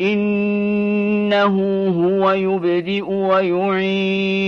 إنه هو يبدئ ويعيد.